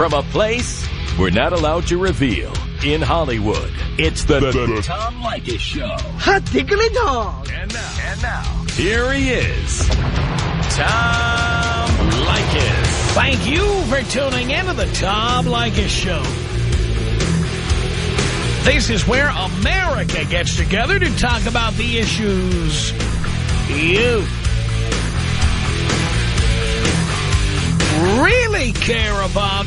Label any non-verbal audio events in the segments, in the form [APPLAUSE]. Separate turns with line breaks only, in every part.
From a place we're not allowed to reveal in Hollywood, it's the, the, the Tom Leykis Show.
Hot tickly dog.
And now, and now, here he is, Tom Leykis.
Thank you for tuning in to the Tom Leykis Show. This is where America gets together to talk about the issues you really care about.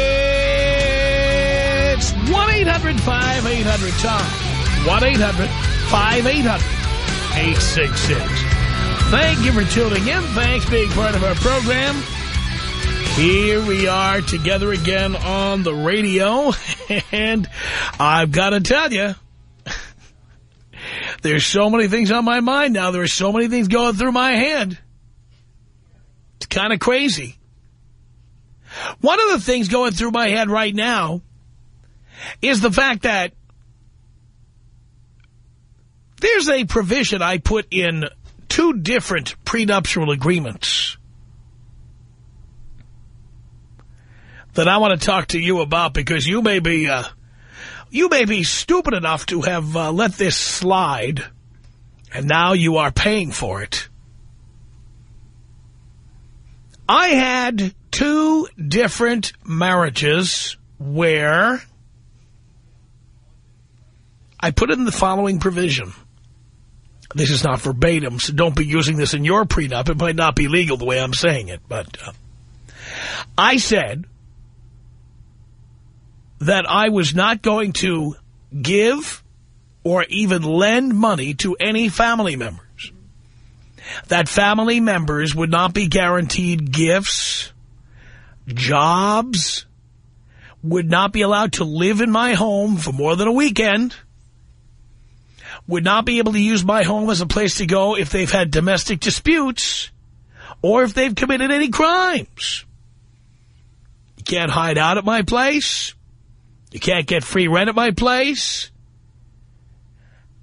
1-800-5800-TOM. 1-800-5800-866. Thank you for tuning in. Thanks being part of our program. Here we are together again on the radio. [LAUGHS] And I've got to tell you, [LAUGHS] there's so many things on my mind now. There are so many things going through my head. It's kind of crazy. One of the things going through my head right now is the fact that there's a provision I put in two different prenuptial agreements that I want to talk to you about because you may be uh, you may be stupid enough to have uh, let this slide and now you are paying for it. I had two different marriages where I put in the following provision. This is not verbatim, so don't be using this in your prenup. It might not be legal the way I'm saying it, but uh, I said that I was not going to give or even lend money to any family members. That family members would not be guaranteed gifts, jobs, would not be allowed to live in my home for more than a weekend, would not be able to use my home as a place to go if they've had domestic disputes or if they've committed any crimes. You can't hide out at my place. You can't get free rent at my place.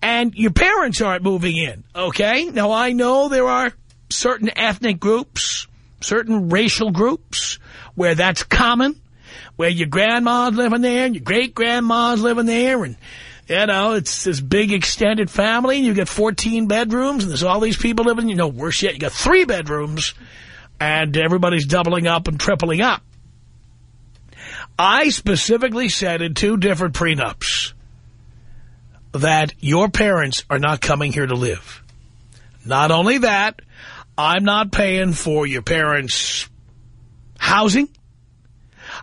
And your parents aren't moving in, okay? Now, I know there are certain ethnic groups, certain racial groups where that's common, where your grandma's living there and your great-grandma's living there and, you know, it's this big extended family and you get 14 bedrooms and there's all these people living, you know, worse yet, you got three bedrooms and everybody's doubling up and tripling up. I specifically said in two different prenups that your parents are not coming here to live. Not only that, I'm not paying for your parents' housing.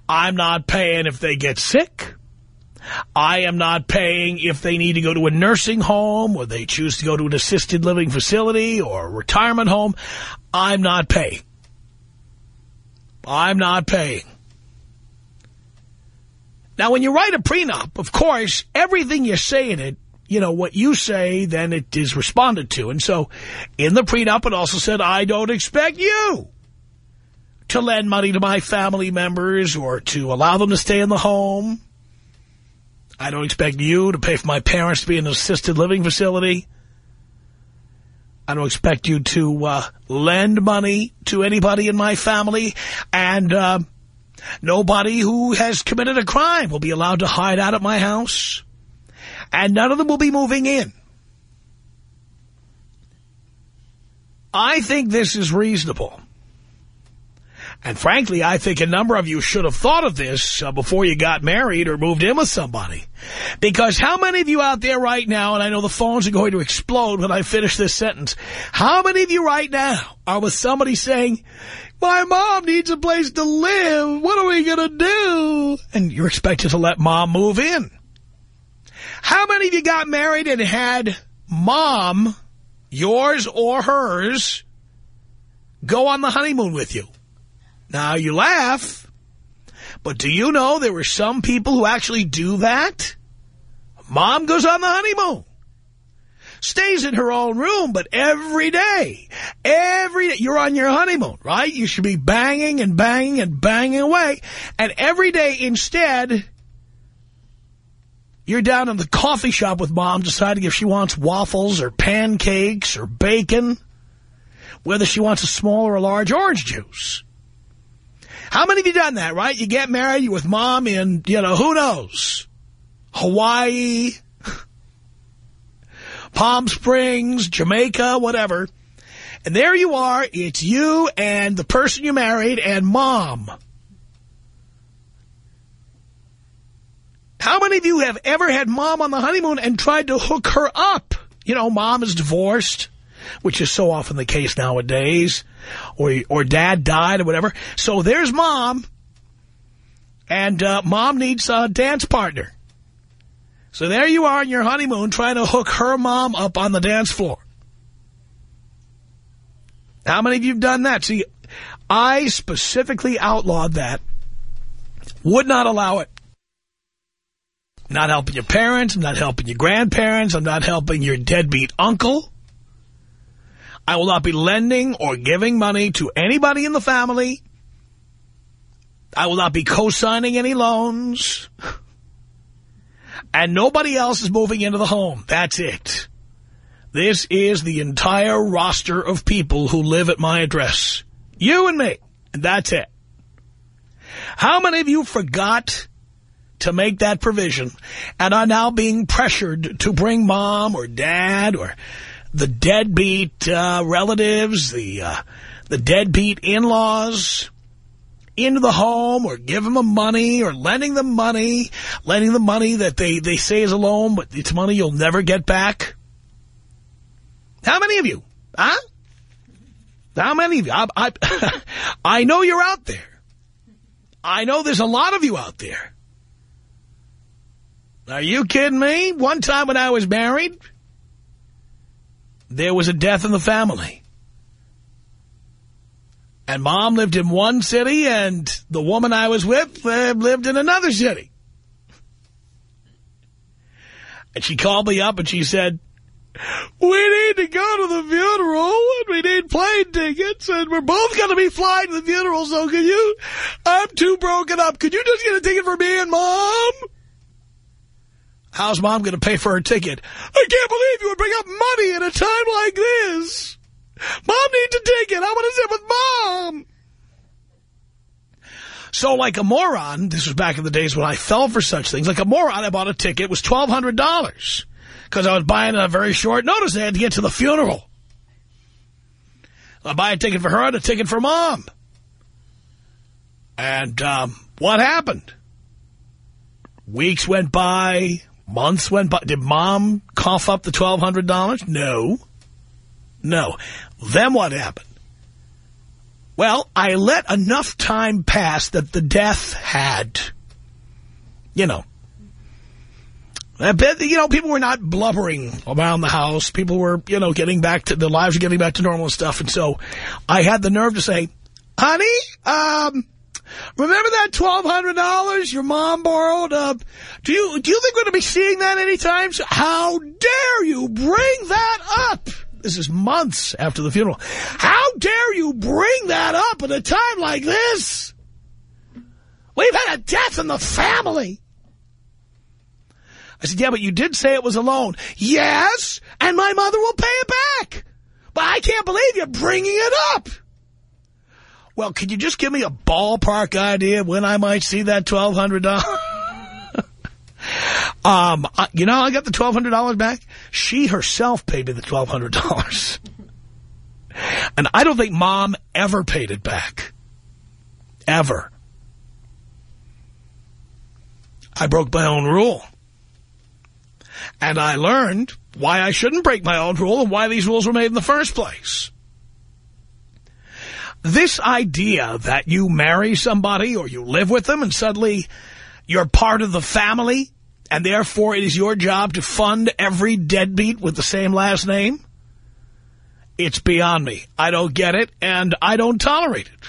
I'm not paying if they get sick. I am not paying if they need to go to a nursing home or they choose to go to an assisted living facility or a retirement home. I'm not paying. I'm not paying. Now, when you write a prenup, of course, everything you say in it, you know, what you say, then it is responded to. And so in the prenup, it also said, I don't expect you to lend money to my family members or to allow them to stay in the home. I don't expect you to pay for my parents to be in an assisted living facility. I don't expect you to uh, lend money to anybody in my family. And uh, nobody who has committed a crime will be allowed to hide out at my house. And none of them will be moving in. I think this is reasonable. And frankly, I think a number of you should have thought of this uh, before you got married or moved in with somebody. Because how many of you out there right now, and I know the phones are going to explode when I finish this sentence, how many of you right now are with somebody saying, my mom needs a place to live, what are we going to do? And you're expected to let mom move in. How many of you got married and had mom, yours or hers, go on the honeymoon with you? Now, you laugh, but do you know there were some people who actually do that? Mom goes on the honeymoon. Stays in her own room, but every day, every day, you're on your honeymoon, right? You should be banging and banging and banging away. And every day instead, you're down in the coffee shop with mom deciding if she wants waffles or pancakes or bacon, whether she wants a small or a large orange juice. How many of you done that, right? You get married, you're with mom in, you know, who knows, Hawaii, [LAUGHS] Palm Springs, Jamaica, whatever. And there you are, it's you and the person you married and mom. How many of you have ever had mom on the honeymoon and tried to hook her up? You know, mom is divorced, which is so often the case nowadays, or or dad died or whatever. So there's mom, and uh, mom needs a dance partner. So there you are on your honeymoon trying to hook her mom up on the dance floor. How many of you have done that? See, I specifically outlawed that. Would not allow it. Not helping your parents. I'm not helping your grandparents. I'm not helping your deadbeat uncle. I will not be lending or giving money to anybody in the family. I will not be co-signing any loans. And nobody else is moving into the home. That's it. This is the entire roster of people who live at my address. You and me. And that's it. How many of you forgot to make that provision and are now being pressured to bring mom or dad or the deadbeat uh, relatives, the uh, the deadbeat in-laws into the home or give them money or lending them money, lending them money that they, they say is a loan, but it's money you'll never get back? How many of you? Huh? How many of you? I, I, [LAUGHS] I know you're out there. I know there's a lot of you out there. Are you kidding me? One time when I was married, there was a death in the family. And mom lived in one city and the woman I was with uh, lived in another city. And she called me up and she said, we need to go to the funeral and we need plane tickets and we're both going to be flying to the funeral. So can you, I'm too broken up. Could you just get a ticket for me and mom? How's mom going to pay for her ticket? I can't believe you would bring up money at a time like this. Mom needs a ticket. I want to sit with mom. So like a moron, this was back in the days when I fell for such things, like a moron, I bought a ticket. It was $1,200 because I was buying it a very short notice. I had to get to the funeral. I buy a ticket for her and a ticket for mom. And um, what happened? Weeks went by, Months went by. Did mom cough up the $1,200? No. No. Then what happened? Well, I let enough time pass that the death had, you know, you know, people were not blubbering around the house. People were, you know, getting back to, their lives were getting back to normal stuff. And so I had the nerve to say, honey, um, Remember that $1,200 your mom borrowed? Uh, do you do you think we're going to be seeing that anytime soon? How dare you bring that up? This is months after the funeral. How dare you bring that up at a time like this? We've had a death in the family. I said, yeah, but you did say it was a loan. Yes, and my mother will pay it back. But I can't believe you're bringing it up. Well, could you just give me a ballpark idea when I might see that $1,200? [LAUGHS] um, you know, I got the $1,200 back. She herself paid me the $1,200. [LAUGHS] and I don't think Mom ever paid it back. Ever. I broke my own rule. And I learned why I shouldn't break my own rule and why these rules were made in the first place. This idea that you marry somebody or you live with them and suddenly you're part of the family and therefore it is your job to fund every deadbeat with the same last name, it's beyond me. I don't get it and I don't tolerate it.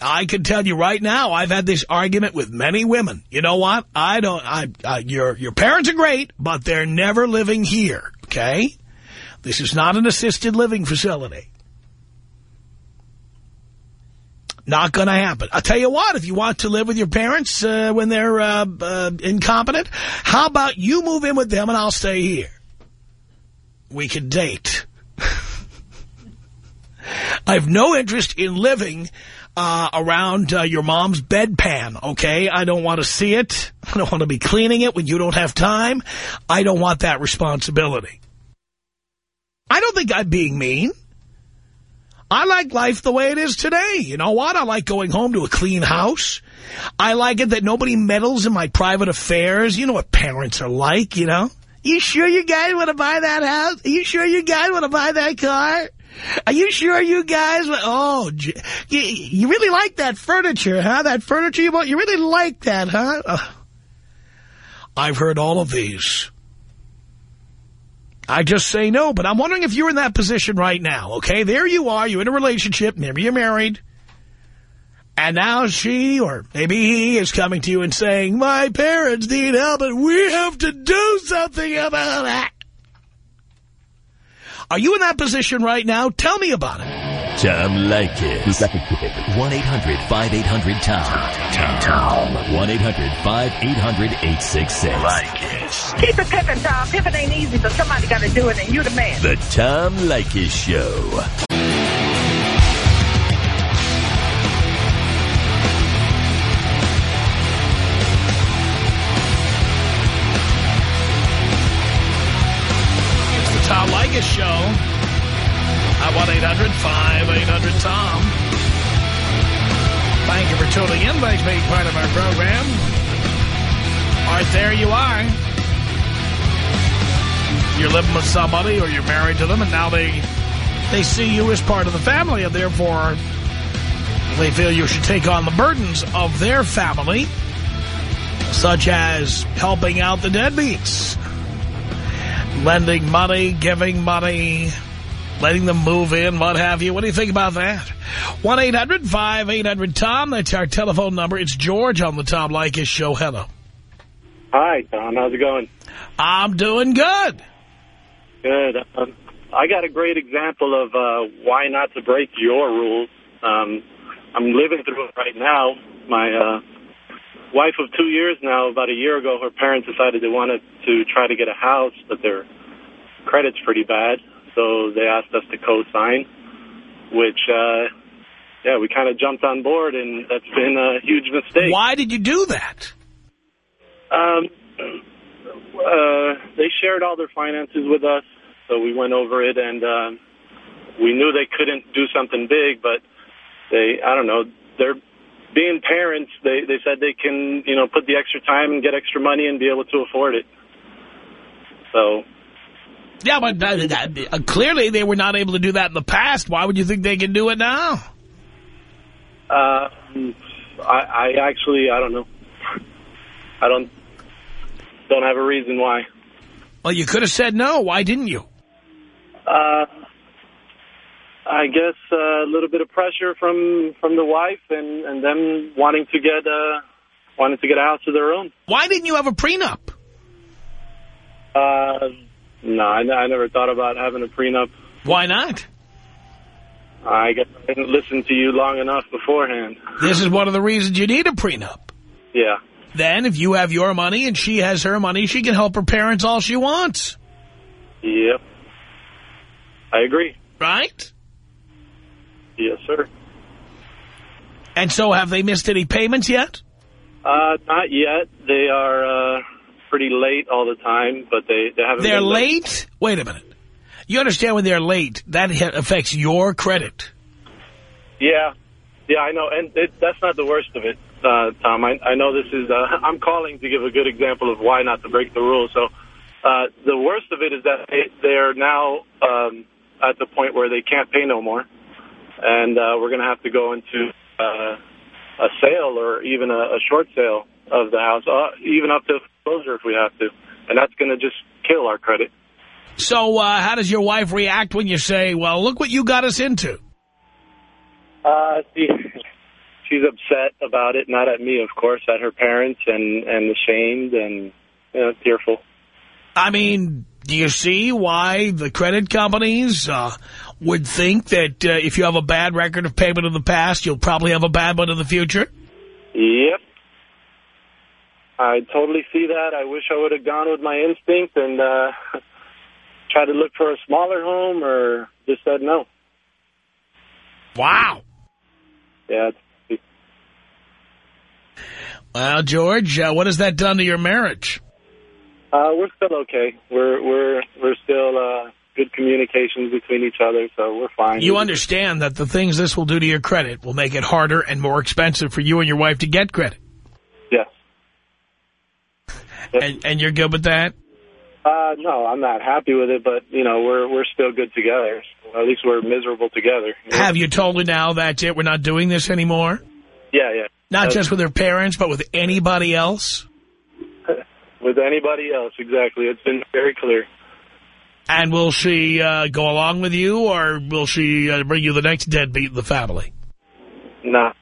I can tell you right now, I've had this argument with many women. You know what? I don't, I, I, your, your parents are great, but they're never living here, okay? This is not an assisted living facility. Not going to happen. I'll tell you what, if you want to live with your parents uh, when they're uh, uh, incompetent, how about you move in with them and I'll stay here? We can date. [LAUGHS] I have no interest in living uh, around uh, your mom's bedpan, okay? I don't want to see it. I don't want to be cleaning it when you don't have time. I don't want that responsibility. I don't think I'm being mean. I like life the way it is today. You know what? I like going home to a clean house. I like it that nobody meddles in my private affairs. You know what parents are like, you know? You sure you guys want to buy that house? Are you sure you guys want to buy that car? Are you sure you guys... Oh, you, really like that furniture, huh? That furniture you bought, you really like that, huh? Uh, I've heard all of these. I just say no, but I'm wondering if you're in that position right now, okay? There you are, you're in a relationship, maybe you're married, and now she, or maybe he, is coming to you and saying, my parents need help and we have to do something about that. Are you in that position right now? Tell me about it.
Tom Leykis.
1-800-5800-TOM. Tom.
1-800-5800-866. Leykis.
Keep it pimping, Tom. Pimping ain't easy, but somebody got to do it, and you the man.
The Tom Leykis Show.
It's the Tom Leykis Show. At 1-800-5800-TOM. Thank you for tuning in. Thanks for being part of our program. All right, there you are. You're living with somebody or you're married to them, and now they they see you as part of the family, and therefore they feel you should take on the burdens of their family, such as helping out the deadbeats, lending money, giving money, letting them move in, what have you. What do you think about that? 1-800-5800-TOM. That's our telephone number. It's George on the Tom Leykis Show. Hello.
Hi, Tom. How's it going?
I'm doing good.
Good. Um, I got a great example of uh, why not to break your rules. Um, I'm living through it right now. My uh, wife of two years now, about a year ago, her parents decided they wanted to try to get a house, but their credit's pretty bad, so they asked us to co-sign, which, uh, yeah, we kind of jumped on board, and that's been a huge mistake.
Why did you do that?
Um, uh, they shared all their finances with us, so we went over it, and um, we knew they couldn't do something big, but they, I don't know, they're being parents. They they said they can, you know, put the extra time and get extra money and be able to afford it. So.
Yeah, but uh, uh, clearly they were not able to do that in the past. Why would you think they can do it now?
Uh, I, I actually, I don't know. I don't don't have a reason why.
Well, you could have said no. Why didn't you?
Uh, I guess uh, a little bit of pressure from from the wife and and them wanting to get uh wanting to get a house of their own.
Why didn't you have a prenup?
Uh, no, I, I never thought about having a prenup.
Why not?
I guess I didn't listen to you long enough beforehand.
This is one of the reasons you need a prenup.
Yeah.
Then, if you have your money and she has her money, she can help her parents all she wants.
Yep. I agree.
Right?
Yes, sir.
And so, have they missed any payments yet?
Uh, not yet. They are uh, pretty late all the time, but they, they haven't
They're
been
late? Wait a minute. You understand when they're late, that affects your credit.
Yeah. Yeah, I know. And it, that's not the worst of it, uh, Tom. I, I know this is, uh, [LAUGHS] I'm calling to give a good example of why not to break the rules. So uh, the worst of it is that they, they're now um, at the point where they can't pay no more. And uh, we're going to have to go into uh, a sale or even a, a short sale of the house, uh, even up to foreclosure if we have to. And that's going to just kill our credit.
So uh, how does your wife react when you say, well, look what you got us into?
Uh, she, she's upset about it, not at me, of course, at her parents and, and ashamed and, you know, tearful.
I mean, do you see why the credit companies uh, would think that uh, if you have a bad record of payment in the past, you'll probably have a bad one in the future?
Yep. I totally see that. I wish I would have gone with my instinct and uh, [LAUGHS] tried to look for a smaller home or just said no.
Wow.
Yeah.
Well, George, uh, what has that done to your marriage?
Uh, we're still okay. We're we're we're still uh, good communications between each other, so we're fine.
You understand that the things this will do to your credit will make it harder and more expensive for you and your wife to get credit.
Yes. yes.
And, and you're good with that?
Uh, no, I'm not happy with it, but, you know, we're we're still good together. At least we're miserable together.
Have you told her now that it, we're not doing this anymore?
Yeah, yeah.
Not That's, just with her parents, but with anybody else?
With anybody else, exactly. It's been very clear.
And will she uh, go along with you, or will she uh, bring you the next deadbeat in the family?
Nah.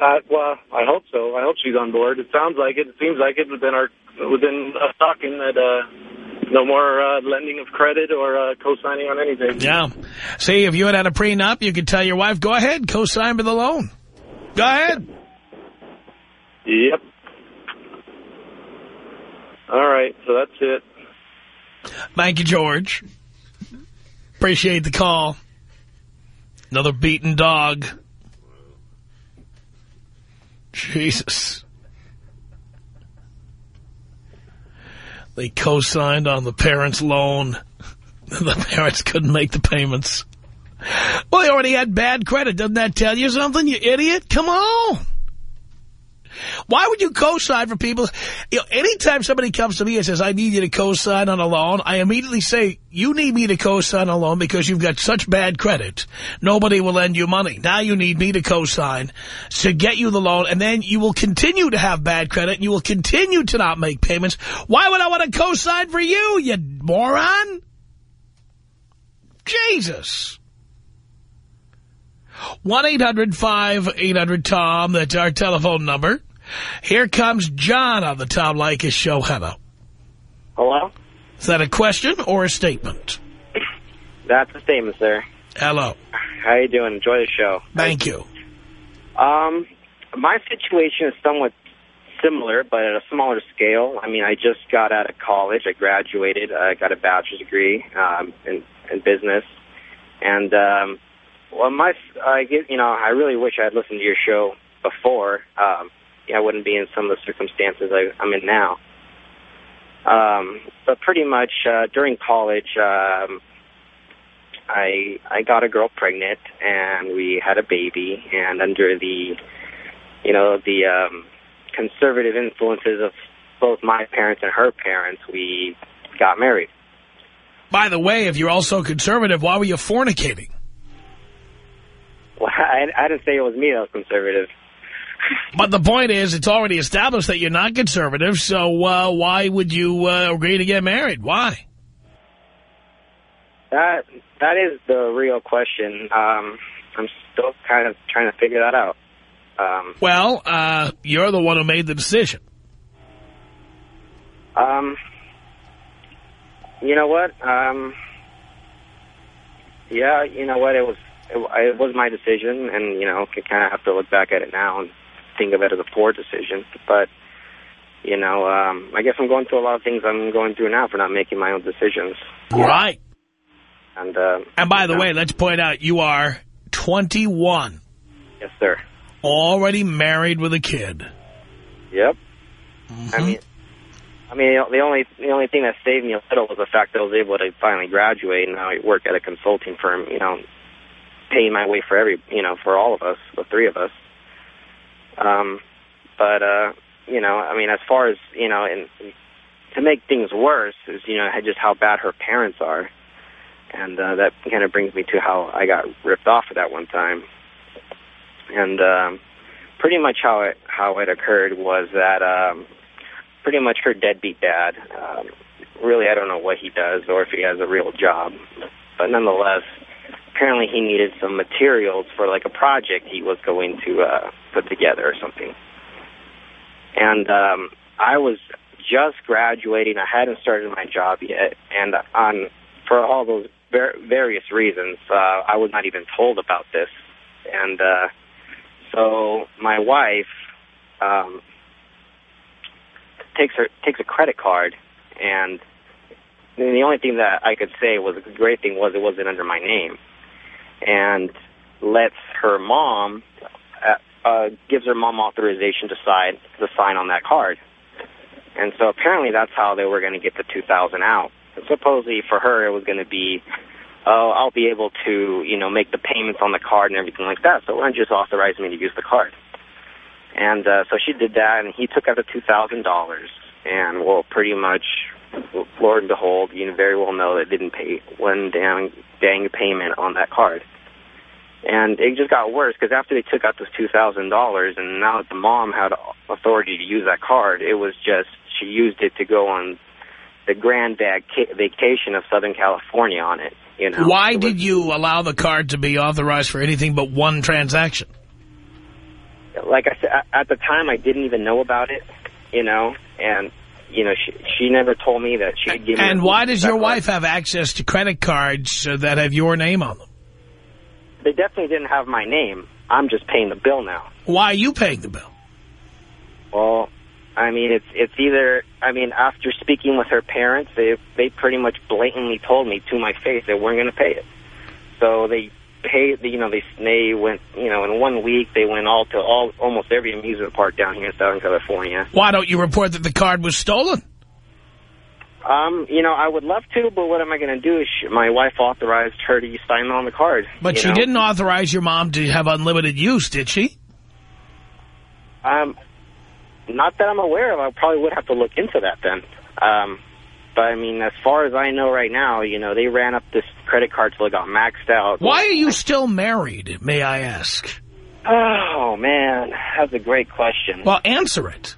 Uh, well, I hope so. I hope she's on board. It sounds like it. It seems like it within our within us talking that uh, no more uh, lending of credit or uh, co-signing on anything.
Yeah. See, if you had had a prenup, you could tell your wife, go ahead, co-sign for the loan. Go ahead.
Yep. All right, so that's it.
Thank you, George. Appreciate the call. Another beaten dog. Jesus. They co-signed on the parents' loan. [LAUGHS] the parents couldn't make the payments. Well, they already had bad credit. Doesn't that tell you something, you idiot? Come on. Why would you co-sign for people? You know, anytime somebody comes to me and says, I need you to co-sign on a loan, I immediately say, you need me to co-sign a loan because you've got such bad credit. Nobody will lend you money. Now you need me to co-sign to get you the loan, and then you will continue to have bad credit, and you will continue to not make payments. Why would I want to co-sign for you, you moron? Jesus. 1-800-5800-TOM. That's our telephone number. Here comes John on the Tom Leykis show. Hello.
Hello?
Is that a question or a statement?
That's a statement, sir.
Hello.
How you doing? Enjoy the show.
Thank you.
Um, my situation is somewhat similar, but at a smaller scale. I mean, I just got out of college. I graduated. I got a bachelor's degree um, in, in business. And um, well, my, I get, you know, I really wish I had listened to your show before. Um, I wouldn't be in some of the circumstances I, I'm in now. Um, but pretty much uh, during college, um, I I got a girl pregnant, and we had a baby. And under the, you know, the um, conservative influences of both my parents and her parents, we got married.
By the way, if you're also conservative, why were you fornicating?
Well, [LAUGHS] I, I didn't say it was me that was conservative.
But the point is, it's already established that you're not conservative, so uh, why would you uh, agree to get married? Why?
That That is the real question. Um, I'm still kind of trying to figure that out. Um,
well, uh, you're the one who made the decision.
Um, you know what? Um, yeah, you know what? It was it, it was my decision, and you know, kind of have to look back at it now and think of it as a poor decision. But you know, um, I guess I'm going through a lot of things I'm going through now for not making my own decisions.
Right.
And uh,
and by the know. way, let's point out you are 21.
Yes, sir.
Already married with a kid.
Yep.
Mm -hmm.
I mean, I mean, the only the only thing that saved me a little was the fact that I was able to finally graduate, and now I work at a consulting firm. You know, paying my way for every, you know, for all of us, the three of us. Um, but, uh, you know, I mean, as far as, you know, and to make things worse is, you know, just how bad her parents are. And uh, that kind of brings me to how I got ripped off at that one time. And um, pretty much how it how it occurred was that um, pretty much her deadbeat dad. Um, really, I don't know what he does or if he has a real job, but nonetheless, apparently he needed some materials for like a project he was going to uh, put together or something. And um, I was just graduating. I hadn't started my job yet, and on for all those ver- various reasons, uh, I was not even told about this. And uh, so my wife um, takes her takes a credit card, and the only thing that I could say was the great thing was it wasn't under my name, and lets her mom uh, uh, gives her mom authorization to sign to sign on that card. And so apparently that's how they were going to get the 2000 out. And supposedly for her it was going to be, oh, I'll be able to, you know, make the payments on the card and everything like that. So why don't you just authorize me to use the card? And uh, so she did that, and he took out the $2,000. And, well, pretty much, Lord and behold, you very well know that didn't pay one dang, dang payment on that card. And it just got worse because after they took out this $2,000 and now that the mom had authority to use that card, it was just she used it to go on the grand vac- vacation of Southern California on it. You know.
Why did you allow the card to be authorized for anything but one transaction?
Like I said, at the time I didn't even know about it, you know, and you know she she never told me that she'd give
me. And why does your card. wife have access to credit cards uh, that have your name on them?
They definitely didn't have my name. I'm just paying the bill now.
Why are you paying the bill?
Well, I mean, it's it's either, I mean, after speaking with her parents, they they pretty much blatantly told me to my face they weren't going to pay it. So they paid, you know, they they went, you know, in one week they went all to all almost every amusement park down here in Southern California.
Why don't you report that the card was stolen?
Um, you know, I would love to, but what am I going to do? She, my wife authorized her to sign on the card.
But she
know?
didn't authorize your mom to have unlimited use, did she?
Um, not that I'm aware of. I probably would have to look into that then. Um, but, I mean, as far as I know right now, you know, they ran up this credit card till it got maxed out.
Why are you still married, may I ask?
Oh, man, that's a great question.
Well, answer it.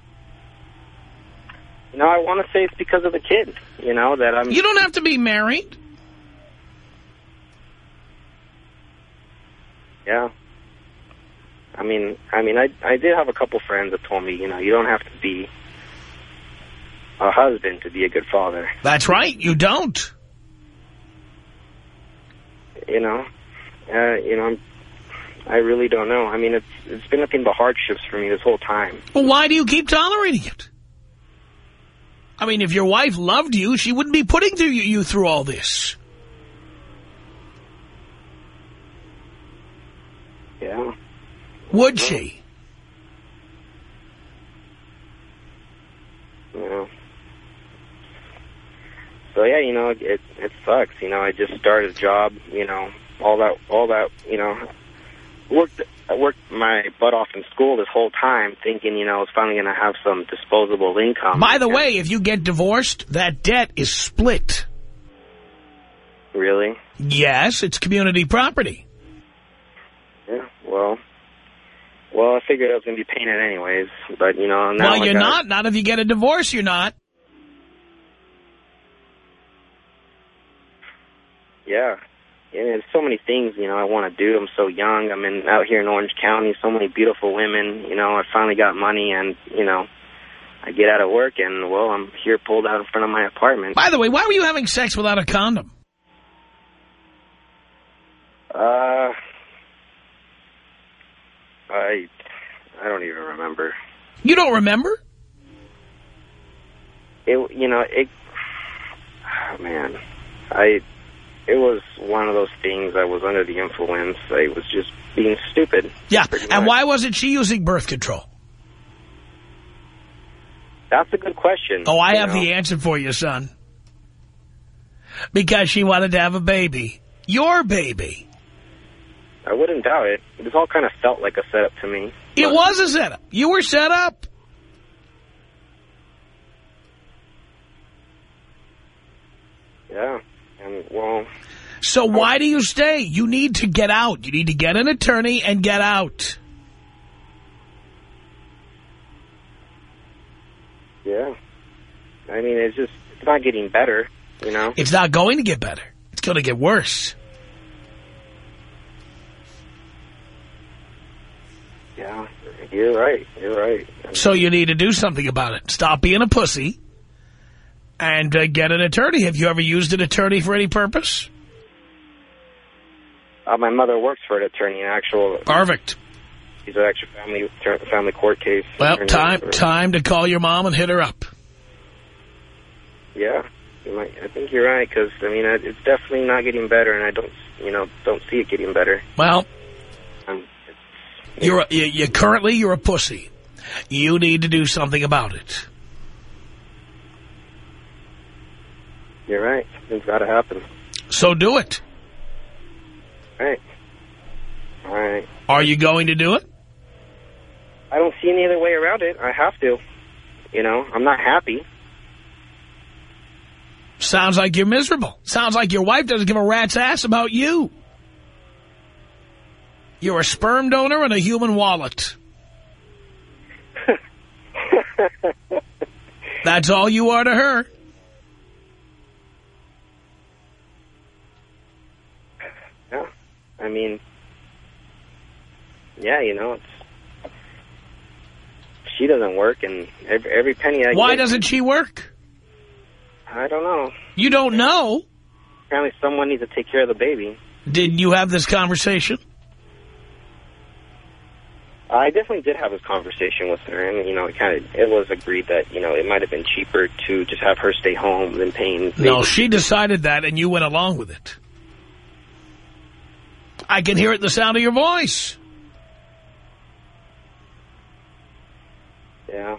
Know, I want to say it's because of the kid, you know, that I'm...
You don't have to be married.
Yeah. I mean, I mean, I I did have a couple friends that told me, you know, you don't have to be a husband to be a good father.
That's right. You don't.
You know, uh, you know, I'm, I really don't know. I mean, it's it's been nothing but hardships for me this whole time.
Well, why do you keep tolerating it? I mean, if your wife loved you, she wouldn't be putting through you, you through all this.
Yeah.
Would she?
Yeah. So yeah, you know, it it sucks. You know, I just started a job. You know, all that, all that. You know, worked I worked my butt off in school this whole time thinking, you know, I was finally going to have some disposable income.
By the way, if you get divorced, that debt is split.
Really?
Yes, it's community property.
Yeah, well, well, I figured I was going to be paying it anyways, but, you know, now
Well, you're not. Not if you get a divorce, you're not.
Yeah. There's so many things, you know, I want to do. I'm so young. I'm in out here in Orange County, so many beautiful women. You know, I finally got money and, you know, I get out of work and, well, I'm here pulled out in front of my apartment.
By the way, why were you having sex without a condom?
Uh, I, I don't even remember.
You don't remember?
It, you know, it, oh, [SIGHS] man, I it was one of those things. I was under the influence. I was just being stupid.
Yeah, and why wasn't she using birth control?
That's a good question.
Oh, I have know? the answer for you, son. Because she wanted to have a baby. Your baby.
I wouldn't doubt it. This all kind of felt like a setup to me.
It was a setup. You were set up.
Yeah. Well...
So why do you stay? You need to get out. You need to get an attorney and get out.
Yeah. I mean, it's just, it's not getting better, you know?
It's not going to get better. It's going to get worse.
Yeah. You're right. You're right.
So you need to do something about it. Stop being a pussy and uh, get an attorney. Have you ever used an attorney for any purpose?
Uh, my mother works for an attorney, an actual.
Perfect.
He's an actual family family court case.
Well, time time to call your mom and hit her up.
Yeah, you might, I think you're right because I mean it's definitely not getting better, and I don't, you know, don't see it getting better.
Well,
Um,
you're a, you, you currently you're a pussy. You need to do something about it.
You're right. It's got to happen.
So do it.
Right. All right.
Are you going to do it?
I don't see any other way around it. I have to. You know, I'm not happy.
Sounds like you're miserable. Sounds like your wife doesn't give a rat's ass about you. You're a sperm donor and a human wallet. [LAUGHS] That's all you are to her.
I mean, yeah, you know, it's she doesn't work, and every, every penny I
Why
get,
doesn't she work?
I don't know.
You don't know.
Apparently, someone needs to take care of the baby.
Did you have this conversation?
I definitely did have this conversation with her, and you know, it kind of it was agreed that you know it might have been cheaper to just have her stay home than paying.
No, she decided that and you went along with it. I can hear it in the sound of your voice.
Yeah.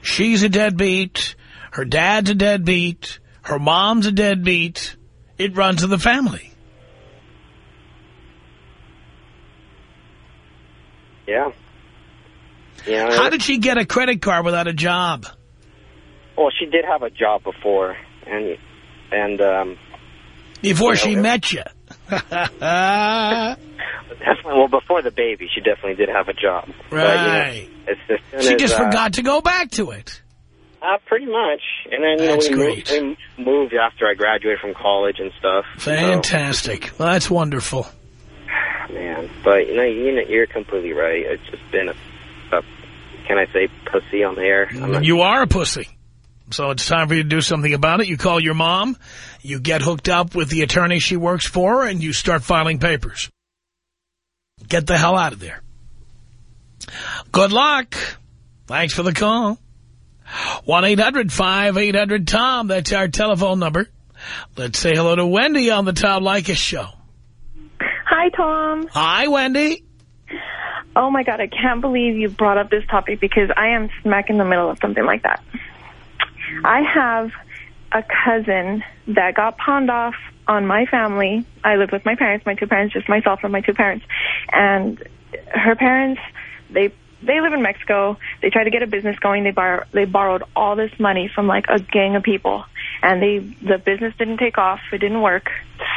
She's a deadbeat. Her dad's a deadbeat. Her mom's a deadbeat. It runs in the family.
Yeah. Yeah.
How did she get a credit card without a job?
well, she did have a job before, and and um,
Before she met you. [LAUGHS]
definitely well before the baby, she definitely did have a job. But, you know,
right.
it's as
She
as,
just
uh,
forgot to go back to it.
Uh, pretty much. And then, you know, we
great.
moved, we moved after I graduated from college and stuff.
Fantastic. Well, that's wonderful. [SIGHS]
Man. But, you know, you know, you're completely right. It's just been a, a can I say, pussy on the air. I'm not-
You are a pussy. So it's time for you to do something about it. You call your mom, you get hooked up with the attorney she works for, and you start filing papers. Get the hell out of there. Good luck. Thanks for the call. 1-800-5800-TOM. That's our telephone number. Let's say hello to Wendy on the Tom Leykis show.
Hi, Tom.
Hi, Wendy.
Oh, my God. I can't believe you brought up this topic because I am smack in the middle of something like that. I have a cousin that got pawned off on my family. I live with my parents, my two parents, just myself and my two parents. And her parents, they they live in Mexico. They tried to get a business going. They bar they borrowed all this money from like a gang of people, and they the business didn't take off. It didn't work,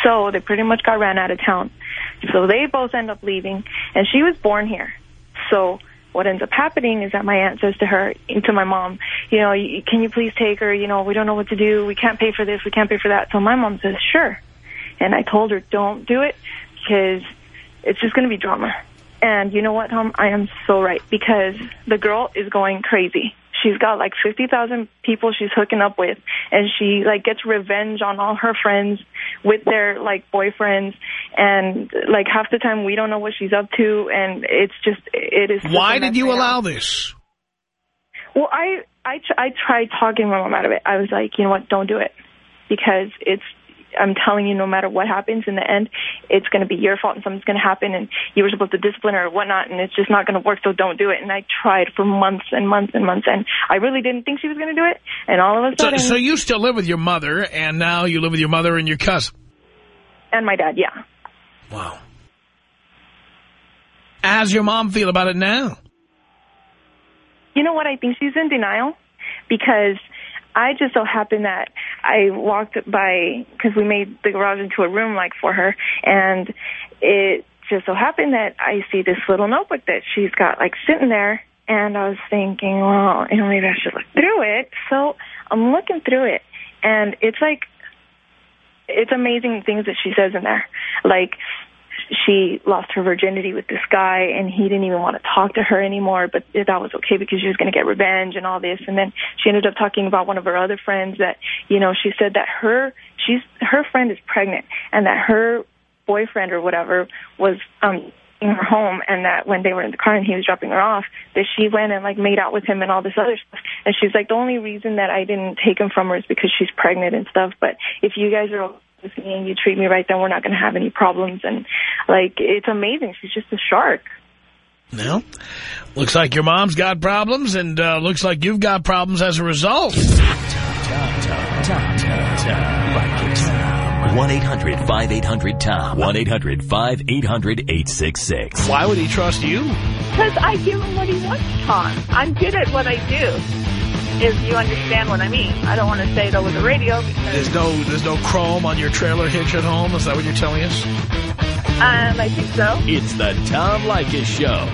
so they pretty much got ran out of town. So they both end up leaving, and she was born here. So what ends up happening is that my aunt says to her, to my mom, you know, "Y- can you please take her? You know, we don't know what to do. We can't pay for this. We can't pay for that. So my mom says, sure. And I told her, don't do it because it's just going to be drama. And you know what, Tom? I am so right because the girl is going crazy. She's got like 50,000 people she's hooking up with and she like gets revenge on all her friends with their like boyfriends and like half the time we don't know what she's up to and it's just it is
Why did you allow this?
Well, I I tr- I tried talking my mom out of it. I was like, you know what, don't do it because it's. I'm telling you, no matter what happens in the end, it's going to be your fault and something's going to happen, and you were supposed to discipline her or whatnot, and it's just not going to work. So don't do it. And I tried for months and months and months, and I really didn't think she was going to do it. And all of a
So,
sudden,
so you still live with your mother, and now you live with your mother and your cousin.
and my dad, yeah.
Wow. How's your mom feel about it now?
You know what? I think she's in denial because I just so happened that I walked by because we made the garage into a room like for her, and it just so happened that I see this little notebook that she's got like sitting there, and I was thinking, well, you know, maybe I should look through it. So I'm looking through it, and it's like it's amazing things that she says in there. Like she lost her virginity with this guy and he didn't even want to talk to her anymore, but that was okay because she was going to get revenge and all this. And then she ended up talking about one of her other friends that, you know, she said that her, she's, her friend is pregnant and that her boyfriend or whatever was, um, in her home and that when they were in the car and he was dropping her off that she went and like made out with him and all this other stuff and she's like the only reason that I didn't take him from her is because she's pregnant and stuff but if you guys are with me and you treat me right then we're not going to have any problems and like it's amazing she's just a shark
Well, looks like your mom's got problems, and uh, looks like you've got problems as a result.
1-800-5800-TOM. 1-800-5800-866.
Why would he trust you?
Because I give him what he wants, Tom. I'm good at what I do. If you understand what I mean. I don't want to say it over the radio because
There's no there's no chrome on your trailer hitch at home. Is that what you're telling us?
um, I think so.
It's the Tom Leykis Show.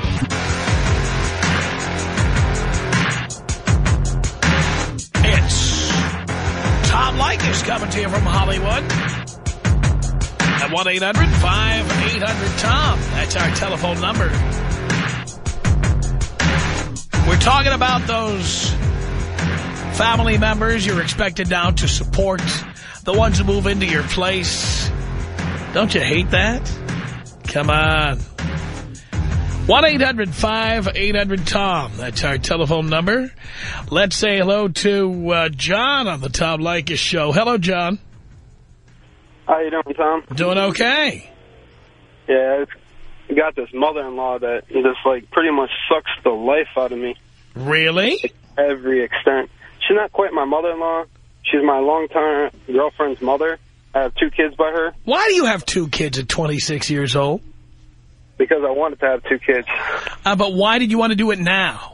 It's Tom Leykis coming to you from Hollywood. At 1-800-5800-TOM. That's our telephone number. We're talking about those family members you're expected now to support. The ones who move into your place. Don't you hate that? Come on. 1-800-5800-TOM. That's our telephone number. Let's say hello to uh, John on the Tom Leykis show. Hello, John.
How you doing, Tom?
Doing okay.
Yeah, I got this mother-in-law that just, like, pretty much sucks the life out of me.
Really?
Every extent. She's not quite my mother-in-law. She's my long-time girlfriend's mother. I have two kids by her
Why do you have two kids at 26 years old?
because I wanted to have two kids.
Uh, but why did you want to do it now?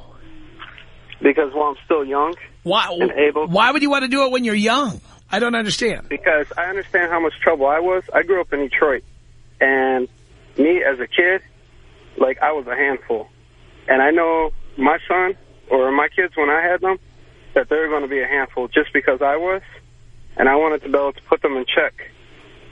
Because while I'm still young,
Why,
And able-
why would you want to do it when you're young? I don't understand.
because I understand how much trouble I was. I grew up in Detroit, and me as a kid, like, I was a handful. And I know my son, or my kids when I had them, that they're going to be a handful just because I was. And I wanted to be able to put them in check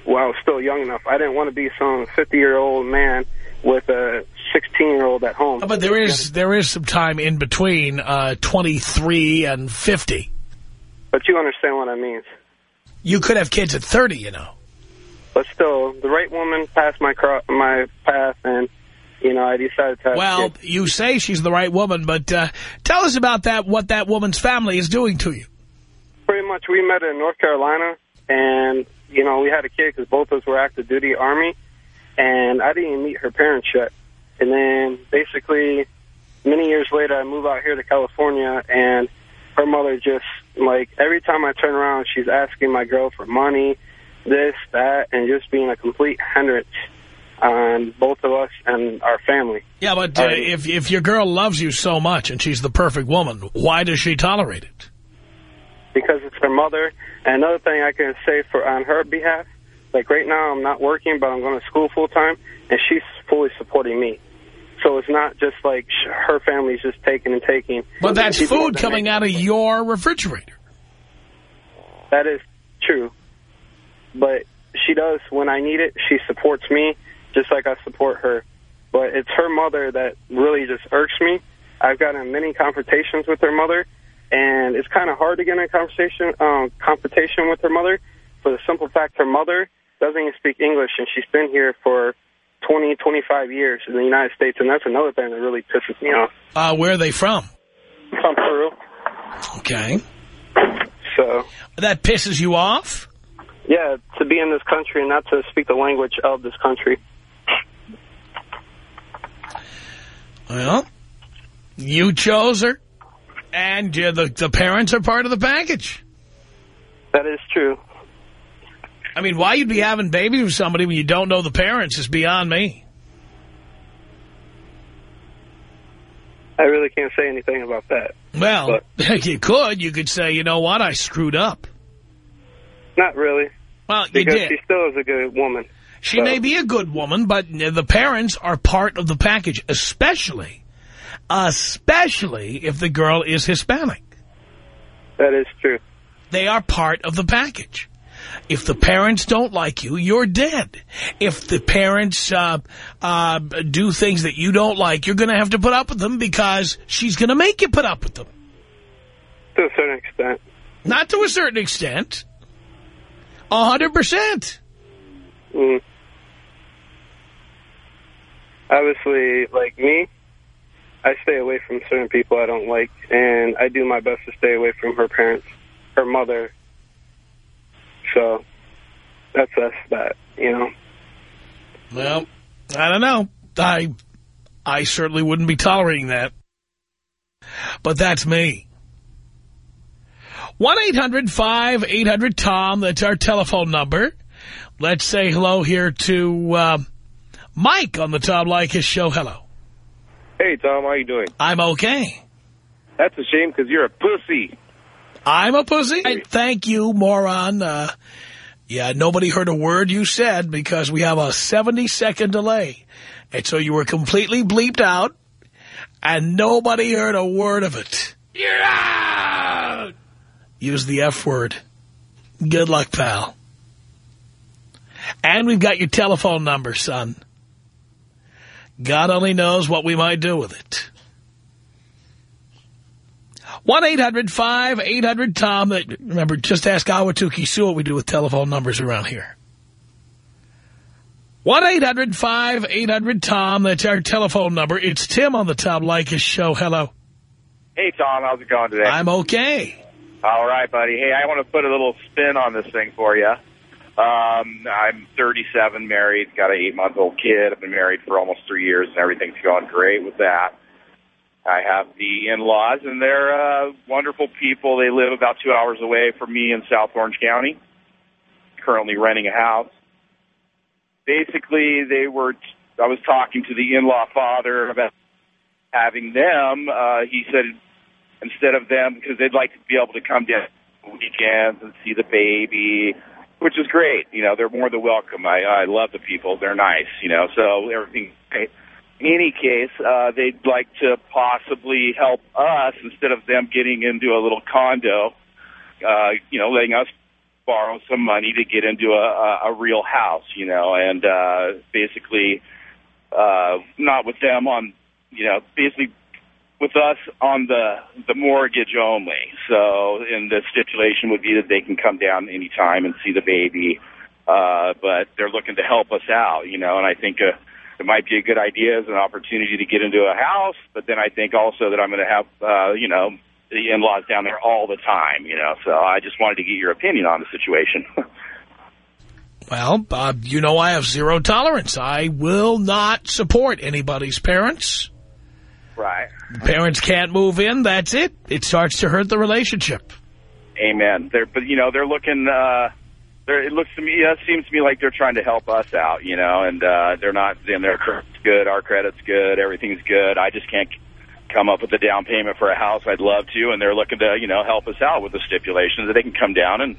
while I was still young enough. I didn't want to be some 50-year-old man with a 16-year-old at home.
But there is there is some time in between uh, 23 and 50.
But you understand what I mean.
You could have kids at 30, you know.
But still, the right woman passed my my path, and, you know, I decided to
Well, you say she's the right woman, but uh, tell us about that. What that woman's family is doing to you.
Pretty much, we met in North Carolina, and, you know, we had a kid because both of us were active duty Army, and I didn't even meet her parents yet. And then, basically, many years later, I moved out here to California, and her mother just, like, every time I turn around, she's asking my girl for money, this, that, and just being a complete hindrance on both of us and our family.
Yeah, but uh, if if your girl loves you so much and she's the perfect woman, why does she tolerate it?
because it's her mother. And another thing I can say for on her behalf, like right now I'm not working, but I'm going to school full time, and she's fully supporting me. So it's not just like sh her family's just taking and taking.
But that's food coming out of your refrigerator.
That is true. But she does, when I need it, she supports me just like I support her. But it's her mother that really just irks me. I've gotten many confrontations with her mother, and it's kind of hard to get in a conversation, um, confrontation with her mother for the simple fact her mother doesn't even speak English, and she's been here for 20, 25 years in the United States, and that's another thing that really pisses me off.
Uh, where are they from?
From Peru.
Okay.
So,
That pisses you off?
yeah, to be in this country and not to speak the language of this country.
Well, you chose her, and uh, the, the parents are part of the package.
That is true.
I mean, why you'd be having babies with somebody when you don't know the parents is beyond me.
I really can't say anything about that.
Well, [LAUGHS] you could. You could say, you know what, I screwed up.
Not really,
Well, you
because
did.
she still is a good woman.
She may be a good woman, but the parents are part of the package, especially, especially if the girl is Hispanic.
That is true.
They are part of the package. If the parents don't like you, you're dead. If the parents uh, uh, do things that you don't like, you're going to have to put up with them because she's going to make you put up with them.
To a certain extent.
Not to a certain extent. A hundred percent.
Mm. Obviously, like me, I stay away from certain people I don't like, and I do my best to stay away from her parents, her mother. So that's us that, you know.
Well, I don't know. I I certainly wouldn't be tolerating that. But that's me. 1-800-5800-TOM. That's our telephone number. Let's say hello here to uh, Mike on the Tom Leykis show. Hello.
Hey, Tom. How you doing?
I'm okay.
That's a shame because you're a pussy.
I'm a pussy? I, thank you, moron. Uh, yeah, nobody heard a word you said because we have a 70-second delay. And so you were completely bleeped out, and nobody heard a word of it. You're out! Use the F word. Good luck, pal. And we've got your telephone number, son. God only knows what we might do with it. 1-800-5800-TOM. Remember, just ask Awatuki Sue what we do with telephone numbers around here. 1-800-5800-TOM. That's our telephone number. It's Tim on the Tom Leykis show. Hello.
Hey, Tom. How's it going today?
I'm okay.
All right, buddy. Hey, I want to put a little spin on this thing for you. Um, I'm 37, married, got an eight-month-old kid. I've been married for almost three years, and everything's going great with that. I have the in-laws, and they're uh, wonderful people. They live about two hours away from me in South Orange County. Currently renting a house. Basically, they were. I was talking to the in-law father about having them. Uh, he said instead of them because they'd like to be able to come down weekends and see the baby, which is great. You know, they're more than welcome. I I love the people. They're nice. You know, so everything. In any case, uh, they'd like to possibly help us instead of them getting into a little condo, uh, you know, letting us borrow some money to get into a, a, a real house, you know, and uh, basically uh, not with them on, you know, basically with us on the the mortgage only. So, and the stipulation would be that they can come down anytime and see the baby, uh, but they're looking to help us out, you know, and I think. Uh, it might be a good idea as an opportunity to get into a house, but then I think also that I'm going to have, uh, you know, the in-laws down there all the time, you know, so I just wanted to get your opinion on the situation. [LAUGHS]
well, uh, you know I have zero tolerance. I will not support anybody's parents.
Right.
Parents can't move in, that's it. It starts to hurt the relationship.
Amen. They're, but, you know, they're looking... Uh, they're, it looks to me, it seems to me like they're trying to help us out, you know, and uh, they're not, and their credit's good, our credit's good, everything's good. I just can't come up with a down payment for a house. I'd love to, and they're looking to, you know, help us out with the stipulations that they can come down and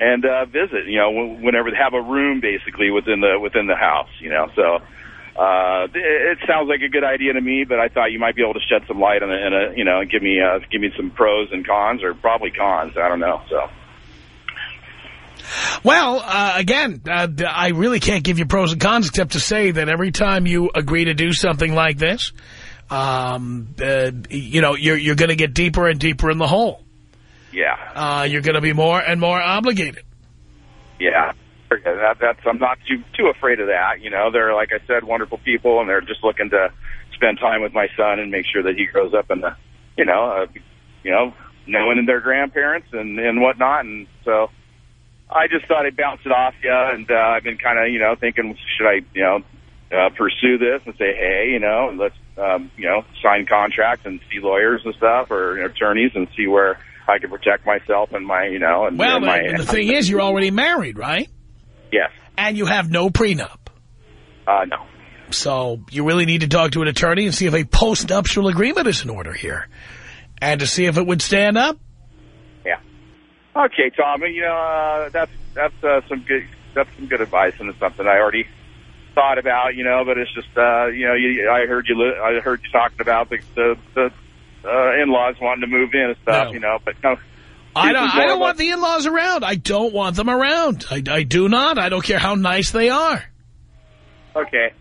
and uh, visit, you know, whenever they have a room basically within the within the house, you know. So uh, it, it sounds like a good idea to me, but I thought you might be able to shed some light on it and, uh, you know, give me uh, give me some pros and cons, or probably cons. I don't know. So.
Well, uh, again, uh, I really can't give you pros and cons except to say that every time you agree to do something like this, um, uh, you know, you're, you're going to get deeper and deeper in the hole.
Yeah.
Uh, you're going to be more and more obligated.
Yeah. That, that's I'm not too too afraid of that. You know, they're like I said, wonderful people, and they're just looking to spend time with my son and make sure that he grows up in the, you know, uh, you know, knowing their grandparents and and whatnot. And so I just thought I'd bounce it off you, and uh, I've been kind of, you know, thinking, should I, you know, uh, pursue this and say, hey, you know, let's, um, you know, sign contracts and see lawyers and stuff or attorneys and see where I can protect myself and my, you know, and,
well,
and my.
the thing is, you're already married, right?
Yes.
And you have no prenup.
Uh, no.
So you really need to talk to an attorney and see if a post-nuptial agreement is in order here. And to see if it would stand up. Yeah.
Okay, Tom. You know uh, that's that's uh, some good that's some good advice, and it's something I already thought about. You know, but it's just uh, you know you, I heard you I heard you talking about the the, the uh, in-laws wanting to move in and stuff.
No.
You know, but no,
I don't, I don't want the in-laws around. I don't want them around. I, I do not. I don't care how nice they are.
Okay.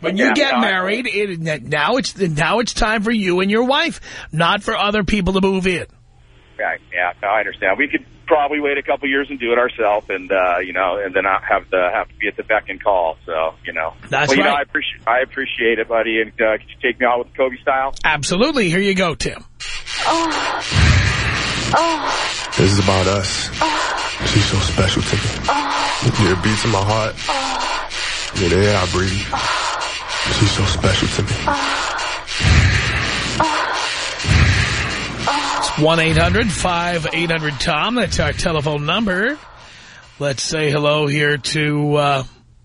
When
Yeah,
you get
no,
married, it, now it's now it's time for you and your wife, not for other people to move in.
Right. Yeah. No, I understand. We could probably wait a couple years and do it ourselves, and uh, you know, and then not have to have to be at the beck and call. So you know,
That's
well, you Know. I appreciate I appreciate it, buddy. And uh, could you take me out with Kobe style?
Absolutely. Here you go, Tim.
This is about us. She's so special to me. You're a beats in my heart. You're the air I breathe. She's so special to me.
It's 1-800-5800-TOM. That's our telephone number. Let's say hello here to uh,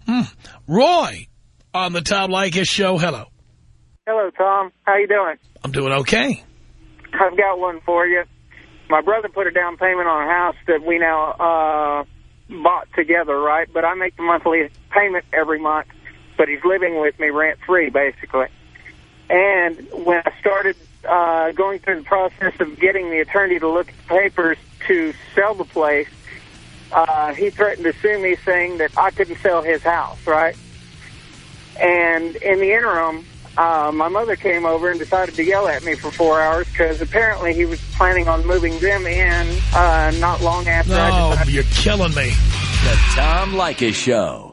hmm, Roy on the Tom Leykis show. Hello.
Hello, Tom. How you doing?
I'm doing okay.
I've got one for you. My brother put a down payment on a house that we now uh, bought together, right? But I make the monthly payment every month, but he's living with me rent-free, basically. And when I started uh, going through the process of getting the attorney to look at the papers to sell the place, uh, he threatened to sue me saying that I couldn't sell his house, right? And in the interim, uh, my mother came over and decided to yell at me for four hours because apparently he was planning on moving them in uh, not long after I
Oh,
decided
you're killing me.
The Tom Leykis Show.